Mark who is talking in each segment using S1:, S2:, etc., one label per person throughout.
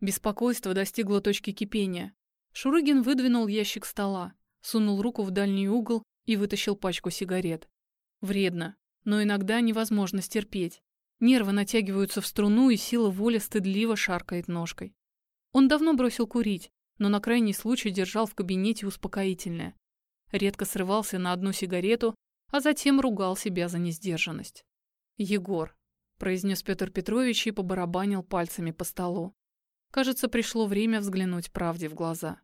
S1: Беспокойство достигло точки кипения. Шурыгин выдвинул ящик стола, сунул руку в дальний угол и вытащил пачку сигарет. Вредно, но иногда невозможно стерпеть. Нервы натягиваются в струну, и сила воли стыдливо шаркает ножкой. Он давно бросил курить, но на крайний случай держал в кабинете успокоительное. Редко срывался на одну сигарету, а затем ругал себя за несдержанность. «Егор», — произнес Петр Петрович и побарабанил пальцами по столу. Кажется, пришло время взглянуть правде в глаза.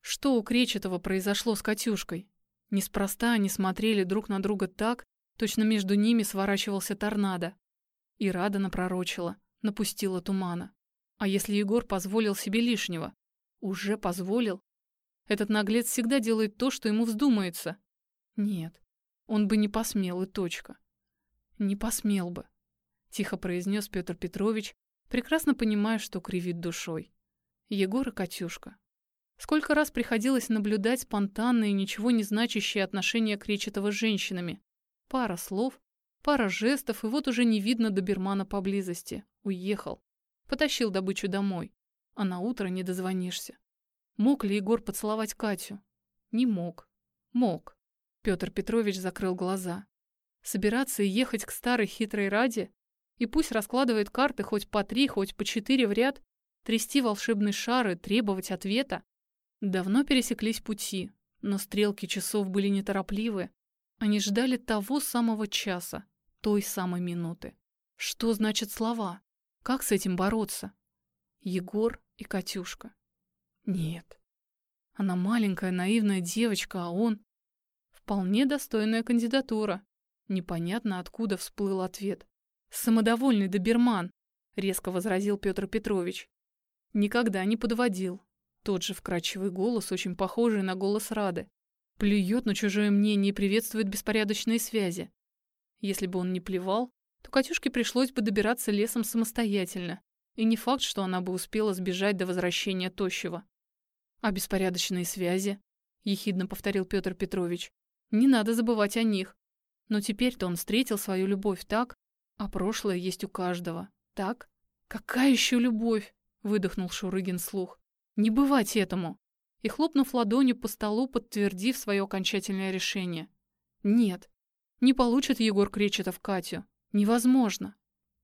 S1: Что у Кречетова произошло с Катюшкой? Неспроста они смотрели друг на друга так, точно между ними сворачивался торнадо. И Рада напророчила, напустила тумана. А если Егор позволил себе лишнего? Уже позволил? Этот наглец всегда делает то, что ему вздумается. Нет, он бы не посмел, и точка. Не посмел бы, тихо произнес Петр Петрович, прекрасно понимая, что кривит душой. Егор и Катюшка. Сколько раз приходилось наблюдать спонтанные, ничего не значащие отношения Кречетова с женщинами. Пара слов, пара жестов, и вот уже не видно добермана поблизости. Уехал. Потащил добычу домой. А на утро не дозвонишься. Мог ли Егор поцеловать Катю? Не мог. Мог. Петр Петрович закрыл глаза. Собираться и ехать к старой хитрой Раде? И пусть раскладывает карты хоть по три, хоть по четыре в ряд, трясти волшебные шары, требовать ответа? Давно пересеклись пути, но стрелки часов были неторопливы. Они ждали того самого часа, той самой минуты. Что значит слова? Как с этим бороться? Егор и Катюшка. Нет. Она маленькая, наивная девочка, а он... Вполне достойная кандидатура. Непонятно, откуда всплыл ответ. «Самодовольный доберман», — резко возразил Петр Петрович. Никогда не подводил, тот же вкрадчивый голос, очень похожий на голос Рады. Плюет на чужое мнение и приветствует беспорядочные связи. Если бы он не плевал, то Катюшке пришлось бы добираться лесом самостоятельно, и не факт, что она бы успела сбежать до возвращения Тощего. «А беспорядочные связи?» — ехидно повторил Петр Петрович. «Не надо забывать о них. Но теперь-то он встретил свою любовь так, а прошлое есть у каждого. Так? Какая еще любовь?» — выдохнул Шурыгин слух. Не бывать этому. И хлопнув ладонью по столу, подтвердив свое окончательное решение. Нет, не получит Егор Кречетов Катю. Невозможно.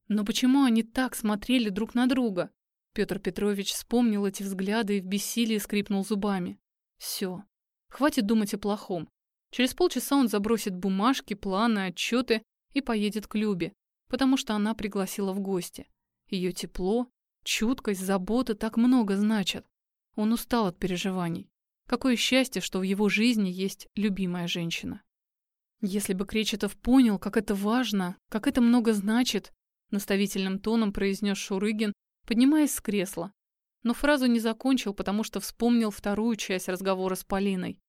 S1: Но почему они так смотрели друг на друга? Петр Петрович вспомнил эти взгляды и в бессилии скрипнул зубами. Все. Хватит думать о плохом. Через полчаса он забросит бумажки, планы, отчеты и поедет к Любе, потому что она пригласила в гости. Ее тепло, чуткость, забота так много значат. Он устал от переживаний. Какое счастье, что в его жизни есть любимая женщина. Если бы Кречетов понял, как это важно, как это много значит, наставительным тоном произнес Шурыгин, поднимаясь с кресла. Но фразу не закончил, потому что вспомнил вторую часть разговора с Полиной.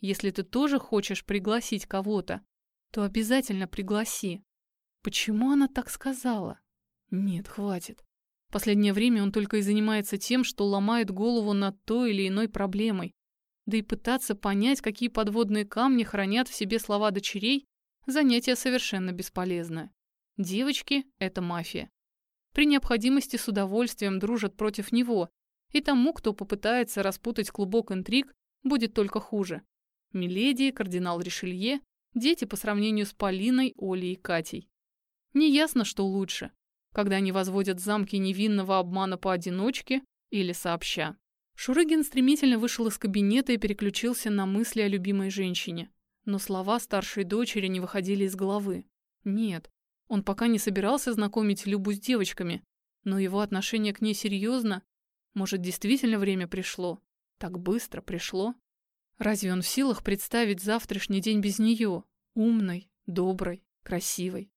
S1: Если ты тоже хочешь пригласить кого-то, то обязательно пригласи. Почему она так сказала? Нет, хватит. Последнее время он только и занимается тем, что ломает голову над той или иной проблемой. Да и пытаться понять, какие подводные камни хранят в себе слова дочерей, занятие совершенно бесполезное. Девочки — это мафия. При необходимости с удовольствием дружат против него, и тому, кто попытается распутать клубок интриг, будет только хуже. Миледи, кардинал Ришелье, дети по сравнению с Полиной, Олей и Катей. Неясно, что лучше когда они возводят замки невинного обмана поодиночке или сообща. Шурыгин стремительно вышел из кабинета и переключился на мысли о любимой женщине. Но слова старшей дочери не выходили из головы. Нет, он пока не собирался знакомить Любу с девочками, но его отношение к ней серьезно. Может, действительно время пришло? Так быстро пришло? Разве он в силах представить завтрашний день без нее? Умной, доброй, красивой.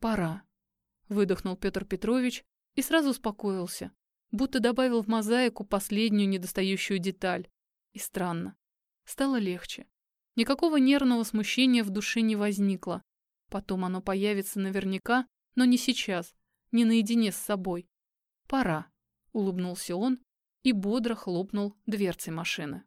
S1: Пора выдохнул Петр Петрович и сразу успокоился, будто добавил в мозаику последнюю недостающую деталь. И странно. Стало легче. Никакого нервного смущения в душе не возникло. Потом оно появится наверняка, но не сейчас, не наедине с собой. Пора, улыбнулся он и бодро хлопнул дверцей машины.